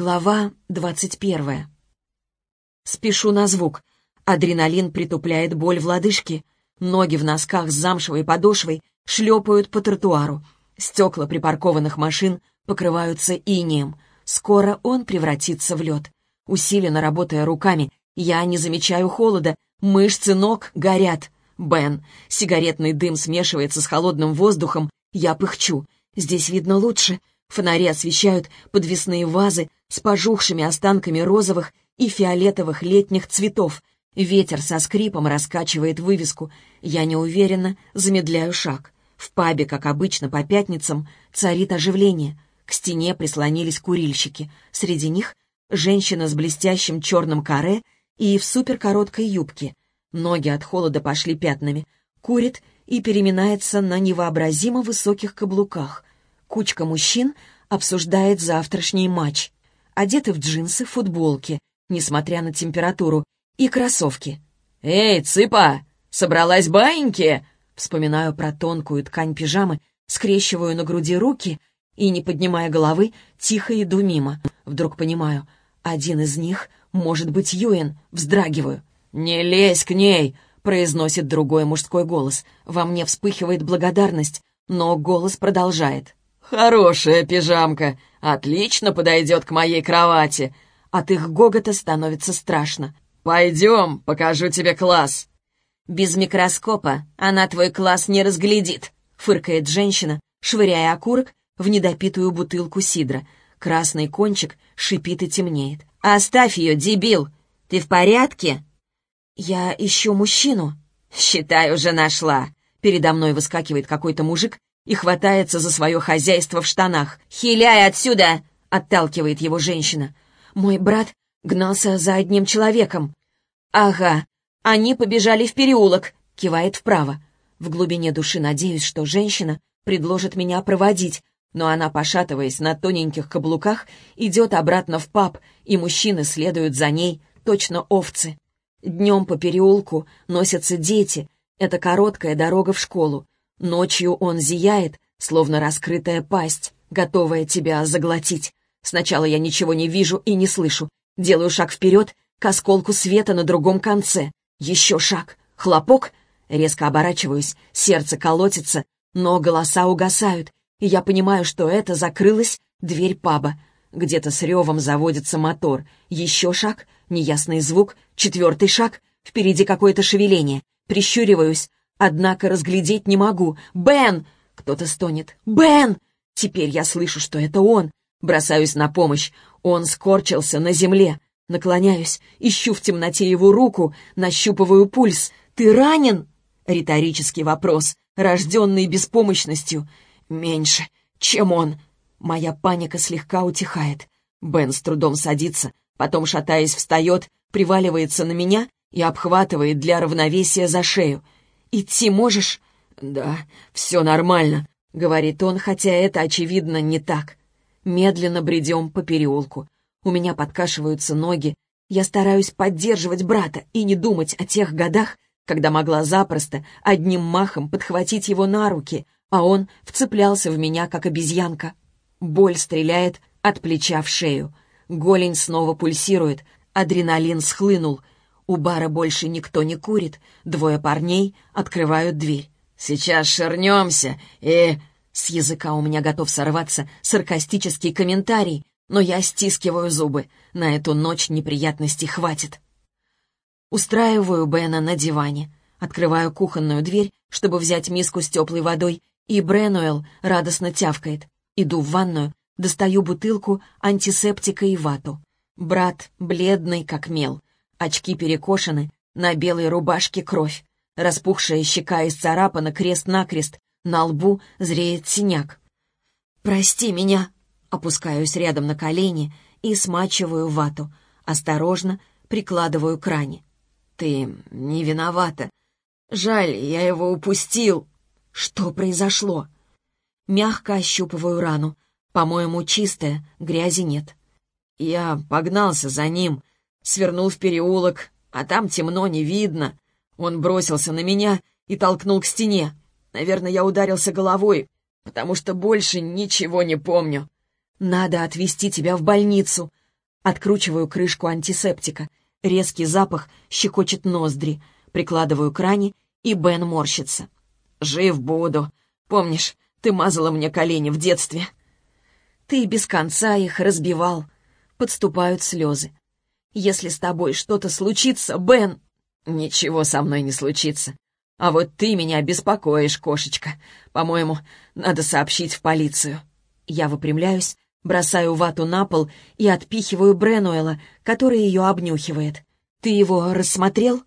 Глава двадцать первая. Спешу на звук. Адреналин притупляет боль в лодыжке. Ноги в носках с замшевой подошвой шлепают по тротуару. Стекла припаркованных машин покрываются инеем. Скоро он превратится в лед. Усиленно работая руками, я не замечаю холода. Мышцы ног горят. Бен. Сигаретный дым смешивается с холодным воздухом. Я пыхчу. Здесь видно лучше. Фонари освещают подвесные вазы с пожухшими останками розовых и фиолетовых летних цветов. Ветер со скрипом раскачивает вывеску. Я неуверенно замедляю шаг. В пабе, как обычно, по пятницам царит оживление. К стене прислонились курильщики. Среди них женщина с блестящим черным каре и в суперкороткой юбке. Ноги от холода пошли пятнами. Курит и переминается на невообразимо высоких каблуках. Кучка мужчин обсуждает завтрашний матч. Одеты в джинсы, футболки, несмотря на температуру, и кроссовки. «Эй, цыпа! Собралась баиньки?» Вспоминаю про тонкую ткань пижамы, скрещиваю на груди руки и, не поднимая головы, тихо иду мимо. Вдруг понимаю, один из них может быть Юэн, вздрагиваю. «Не лезь к ней!» — произносит другой мужской голос. Во мне вспыхивает благодарность, но голос продолжает. «Хорошая пижамка! Отлично подойдет к моей кровати!» От их гогота становится страшно. «Пойдем, покажу тебе класс!» «Без микроскопа она твой класс не разглядит», — фыркает женщина, швыряя окурок в недопитую бутылку сидра. Красный кончик шипит и темнеет. «Оставь ее, дебил! Ты в порядке?» «Я ищу мужчину». «Считай, уже нашла». Передо мной выскакивает какой-то мужик и хватается за свое хозяйство в штанах. «Хиляй отсюда!» — отталкивает его женщина. Мой брат гнался за одним человеком. «Ага, они побежали в переулок», — кивает вправо. В глубине души надеюсь, что женщина предложит меня проводить, но она, пошатываясь на тоненьких каблуках, идет обратно в паб, и мужчины следуют за ней, точно овцы. Днем по переулку носятся дети, это короткая дорога в школу. Ночью он зияет, словно раскрытая пасть, готовая тебя заглотить. Сначала я ничего не вижу и не слышу. Делаю шаг вперед, к осколку света на другом конце. Еще шаг. Хлопок. Резко оборачиваюсь, сердце колотится, но голоса угасают, и я понимаю, что это закрылась дверь паба. Где-то с ревом заводится мотор. Еще шаг, неясный звук, четвертый шаг, впереди какое-то шевеление. Прищуриваюсь, Однако разглядеть не могу. «Бен!» Кто-то стонет. «Бен!» Теперь я слышу, что это он. Бросаюсь на помощь. Он скорчился на земле. Наклоняюсь, ищу в темноте его руку, нащупываю пульс. «Ты ранен?» Риторический вопрос, рожденный беспомощностью. «Меньше, чем он». Моя паника слегка утихает. Бен с трудом садится, потом, шатаясь, встает, приваливается на меня и обхватывает для равновесия за шею. «Идти можешь?» «Да, все нормально», — говорит он, хотя это, очевидно, не так. Медленно бредем по переулку. У меня подкашиваются ноги. Я стараюсь поддерживать брата и не думать о тех годах, когда могла запросто одним махом подхватить его на руки, а он вцеплялся в меня, как обезьянка. Боль стреляет от плеча в шею. Голень снова пульсирует, адреналин схлынул — у бара больше никто не курит. Двое парней открывают дверь. «Сейчас шернемся и...» С языка у меня готов сорваться саркастический комментарий, но я стискиваю зубы. На эту ночь неприятностей хватит. Устраиваю Бена на диване. Открываю кухонную дверь, чтобы взять миску с теплой водой, и Бренуэлл радостно тявкает. Иду в ванную, достаю бутылку антисептика и вату. Брат бледный, как мел. Очки перекошены, на белой рубашке кровь. Распухшая щека исцарапана крест-накрест, на лбу зреет синяк. «Прости меня!» Опускаюсь рядом на колени и смачиваю вату. Осторожно прикладываю к ране. «Ты не виновата. Жаль, я его упустил». «Что произошло?» Мягко ощупываю рану. По-моему, чистая, грязи нет. Я погнался за ним, свернул в переулок, а там темно, не видно. Он бросился на меня и толкнул к стене. Наверное, я ударился головой, потому что больше ничего не помню. Надо отвезти тебя в больницу. Откручиваю крышку антисептика. Резкий запах щекочет ноздри. Прикладываю к ране, и Бен морщится. «Жив буду. Помнишь, ты мазала мне колени в детстве?» «Ты без конца их разбивал». Подступают слезы. «Если с тобой что-то случится, Бен...» «Ничего со мной не случится. А вот ты меня беспокоишь, кошечка. По-моему, надо сообщить в полицию». Я выпрямляюсь, бросаю вату на пол и отпихиваю Бренуэла, который ее обнюхивает. «Ты его рассмотрел?»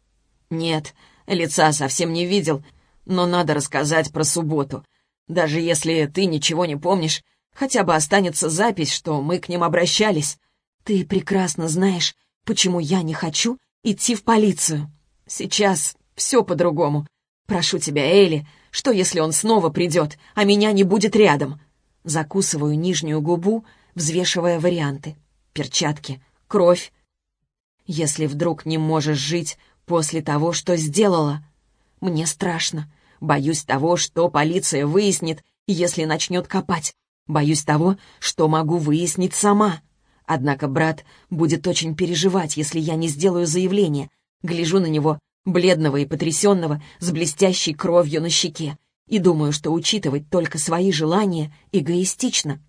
«Нет, лица совсем не видел, но надо рассказать про субботу. Даже если ты ничего не помнишь, хотя бы останется запись, что мы к ним обращались. Ты прекрасно знаешь, почему я не хочу идти в полицию. Сейчас все по-другому. Прошу тебя, Элли, что если он снова придет, а меня не будет рядом?» Закусываю нижнюю губу, взвешивая варианты. Перчатки, кровь. Если вдруг не можешь жить после того, что сделала. Мне страшно. Боюсь того, что полиция выяснит, если начнет копать. Боюсь того, что могу выяснить сама. Однако брат будет очень переживать, если я не сделаю заявление. Гляжу на него, бледного и потрясенного, с блестящей кровью на щеке, и думаю, что учитывать только свои желания эгоистично.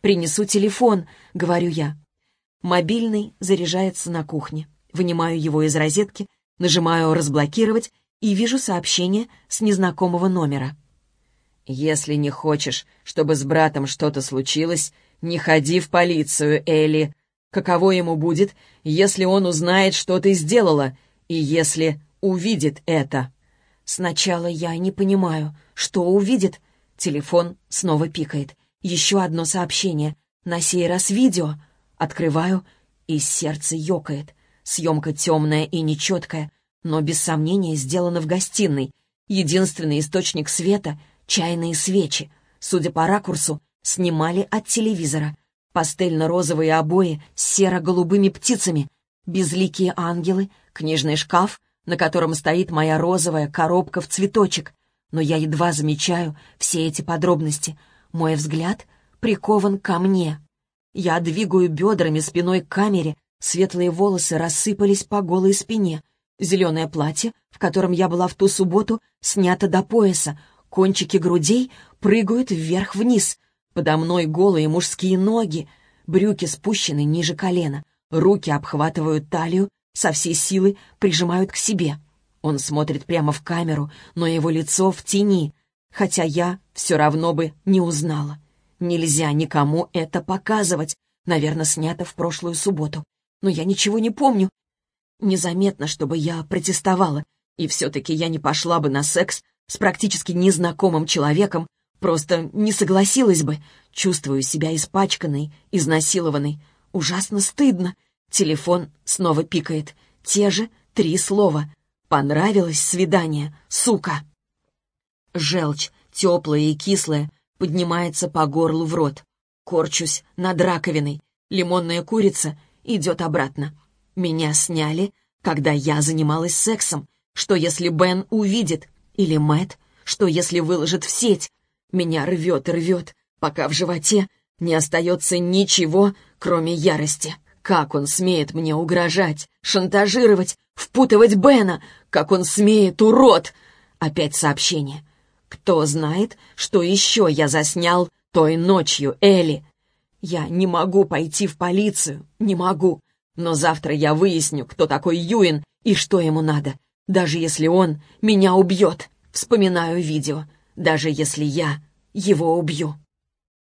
«Принесу телефон», — говорю я. Мобильный заряжается на кухне. Вынимаю его из розетки, нажимаю «разблокировать» и вижу сообщение с незнакомого номера. «Если не хочешь, чтобы с братом что-то случилось, не ходи в полицию, Элли. Каково ему будет, если он узнает, что ты сделала, и если увидит это?» Сначала я не понимаю, что увидит. Телефон снова пикает. Еще одно сообщение. На сей раз видео. Открываю, и сердце ёкает. Съемка темная и нечеткая, но без сомнения сделана в гостиной. Единственный источник света — чайные свечи. Судя по ракурсу, снимали от телевизора. Пастельно-розовые обои с серо-голубыми птицами, безликие ангелы, книжный шкаф, на котором стоит моя розовая коробка в цветочек. Но я едва замечаю все эти подробности. Мой взгляд прикован ко мне. Я двигаю бедрами спиной к камере, светлые волосы рассыпались по голой спине. Зеленое платье, в котором я была в ту субботу, снято до пояса. Кончики грудей прыгают вверх-вниз. Подо мной голые мужские ноги. Брюки спущены ниже колена. Руки обхватывают талию, со всей силы прижимают к себе. Он смотрит прямо в камеру, но его лицо в тени, хотя я все равно бы не узнала. Нельзя никому это показывать. Наверное, снято в прошлую субботу. Но я ничего не помню. Незаметно, чтобы я протестовала. И все-таки я не пошла бы на секс с практически незнакомым человеком, просто не согласилась бы. Чувствую себя испачканной, изнасилованной. Ужасно стыдно. Телефон снова пикает. Те же три слова. «Понравилось свидание, сука!» Желчь, теплая и кислая, поднимается по горлу в рот. Корчусь над раковиной. Лимонная курица идет обратно. Меня сняли, когда я занималась сексом. Что если Бен увидит? Или Мэт? Что если выложит в сеть? Меня рвет и рвет, пока в животе не остается ничего, кроме ярости. Как он смеет мне угрожать, шантажировать, впутывать Бена? Как он смеет, урод! Опять сообщение. Кто знает, что еще я заснял той ночью, Элли? Я не могу пойти в полицию, не могу. Но завтра я выясню, кто такой Юин и что ему надо. Даже если он меня убьет. Вспоминаю видео. Даже если я его убью.